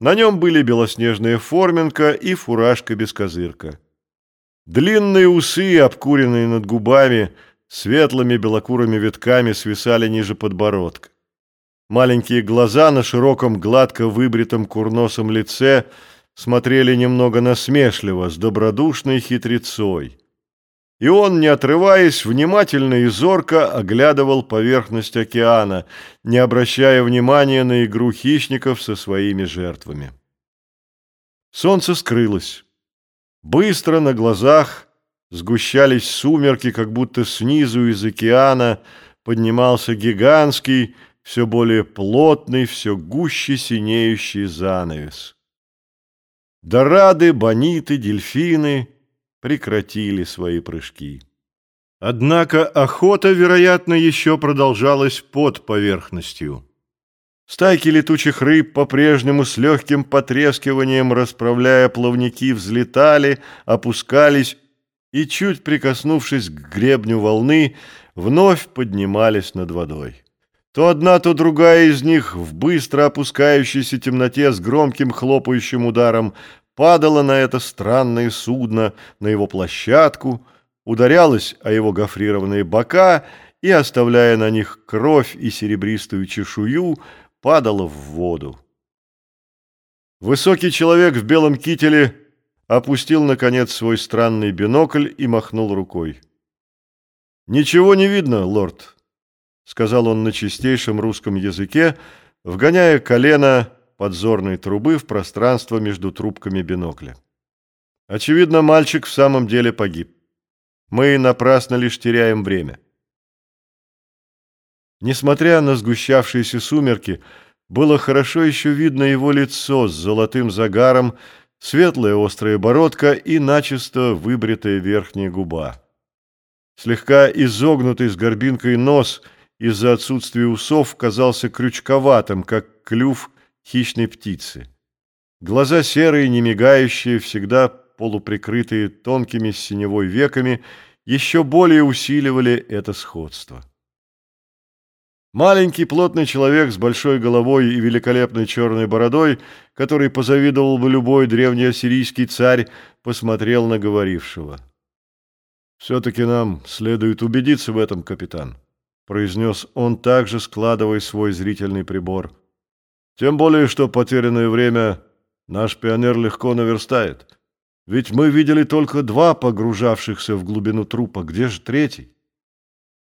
На нем были белоснежная форменка и фуражка без козырка. Длинные усы, обкуренные над губами, светлыми белокурыми витками свисали ниже подбородка. Маленькие глаза на широком, гладко выбритом курносом лице смотрели немного насмешливо, с добродушной хитрецой. И он, не отрываясь, внимательно и зорко оглядывал поверхность океана, не обращая внимания на игру хищников со своими жертвами. Солнце скрылось. Быстро на глазах сгущались сумерки, как будто снизу из океана поднимался гигантский, все более плотный, все гуще синеющий занавес. Дорады, бониты, дельфины — прекратили свои прыжки. Однако охота, вероятно, еще продолжалась под поверхностью. Стайки летучих рыб по-прежнему с легким потрескиванием, расправляя плавники, взлетали, опускались и, чуть прикоснувшись к гребню волны, вновь поднимались над водой. То одна, то другая из них в быстро опускающейся темноте с громким хлопающим ударом падала на это странное судно, на его площадку, ударялась о его гофрированные бока и, оставляя на них кровь и серебристую чешую, падала в воду. Высокий человек в белом кителе опустил, наконец, свой странный бинокль и махнул рукой. «Ничего не видно, лорд», — сказал он на чистейшем русском языке, вгоняя колено подзорной трубы в пространство между трубками бинокля. Очевидно, мальчик в самом деле погиб. Мы напрасно лишь теряем время. Несмотря на сгущавшиеся сумерки, было хорошо еще видно его лицо с золотым загаром, светлая острая бородка и начисто выбритая верхняя губа. Слегка изогнутый с горбинкой нос из-за отсутствия усов казался крючковатым, как клюв хищной птицы. Глаза серые, не мигающие, всегда полуприкрытые тонкими синевой веками, еще более усиливали это сходство. Маленький плотный человек с большой головой и великолепной черной бородой, который позавидовал бы любой древнеассирийский царь, посмотрел на говорившего. «Все-таки нам следует убедиться в этом, капитан», — произнес он также, складывая свой зрительный прибор. Тем более, что потерянное время наш пионер легко наверстает. Ведь мы видели только два погружавшихся в глубину трупа. Где же третий?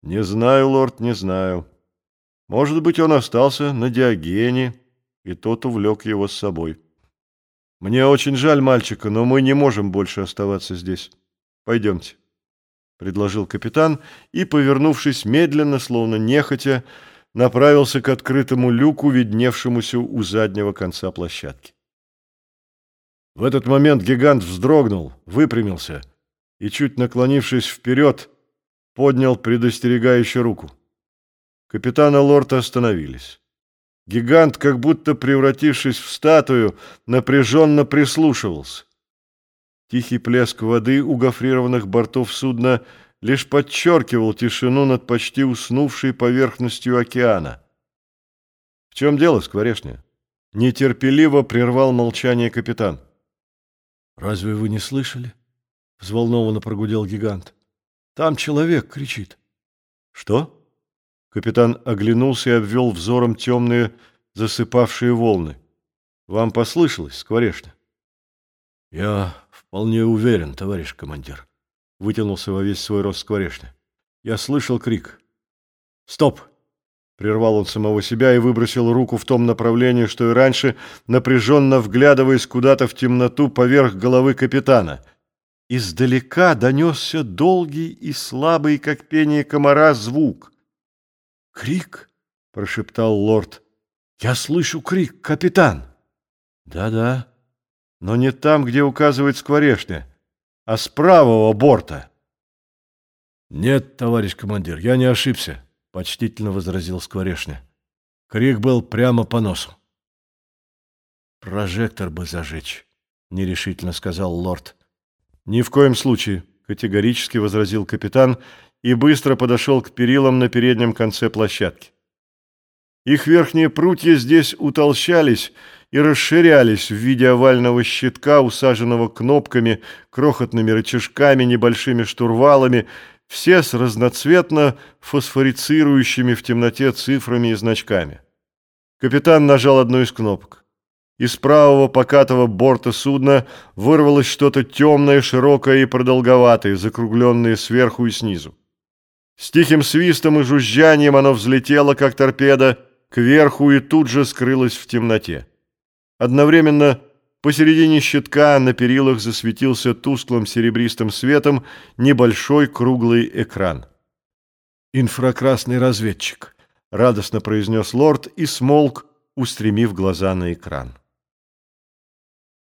Не знаю, лорд, не знаю. Может быть, он остался на Диогене, и тот увлек его с собой. Мне очень жаль мальчика, но мы не можем больше оставаться здесь. Пойдемте, — предложил капитан, и, повернувшись медленно, словно нехотя, направился к открытому люку, видневшемуся у заднего конца площадки. В этот момент гигант вздрогнул, выпрямился и, чуть наклонившись вперед, поднял предостерегающую руку. Капитан и лорд остановились. Гигант, как будто превратившись в статую, напряженно прислушивался. Тихий плеск воды у гофрированных бортов судна — лишь подчеркивал тишину над почти уснувшей поверхностью океана. «В чем дело, Скворешня?» Нетерпеливо прервал молчание капитан. «Разве вы не слышали?» — взволнованно прогудел гигант. «Там человек кричит». «Что?» Капитан оглянулся и обвел взором темные засыпавшие волны. «Вам послышалось, Скворешня?» «Я вполне уверен, товарищ командир», вытянулся во весь свой рост скворечня. Я слышал крик. «Стоп!» Прервал он самого себя и выбросил руку в том направлении, что и раньше, напряженно вглядываясь куда-то в темноту поверх головы капитана. Издалека донесся долгий и слабый, как пение комара, звук. «Крик!» — прошептал лорд. «Я слышу крик, капитан!» «Да-да, но не там, где указывает скворечня а с правого борта. Нет, товарищ командир, я не ошибся, почтительно возразил Скворешня. Крик был прямо по носу. Прожектор бы зажечь, нерешительно сказал лорд. Ни в коем случае, категорически возразил капитан и быстро подошел к перилам на переднем конце площадки. Их верхние прутья здесь утолщались, и расширялись в виде овального щитка, усаженного кнопками, крохотными рычажками, небольшими штурвалами, все с разноцветно фосфорицирующими в темноте цифрами и значками. Капитан нажал одну из кнопок. Из правого покатого борта судна вырвалось что-то темное, широкое и продолговатое, закругленное сверху и снизу. С тихим свистом и жужжанием оно взлетело, как торпеда, кверху и тут же скрылось в темноте. Одновременно посередине щитка на перилах засветился тусклым серебристым светом небольшой круглый экран. «Инфракрасный разведчик», — радостно произнес лорд и смолк, устремив глаза на экран.